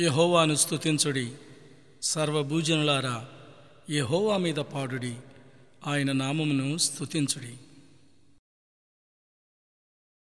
యహోవాను స్తుతించుడి. సర్వభూజనులారా యహోవా మీద పాడుడి. ఆయన నామమును స్థుతించుడి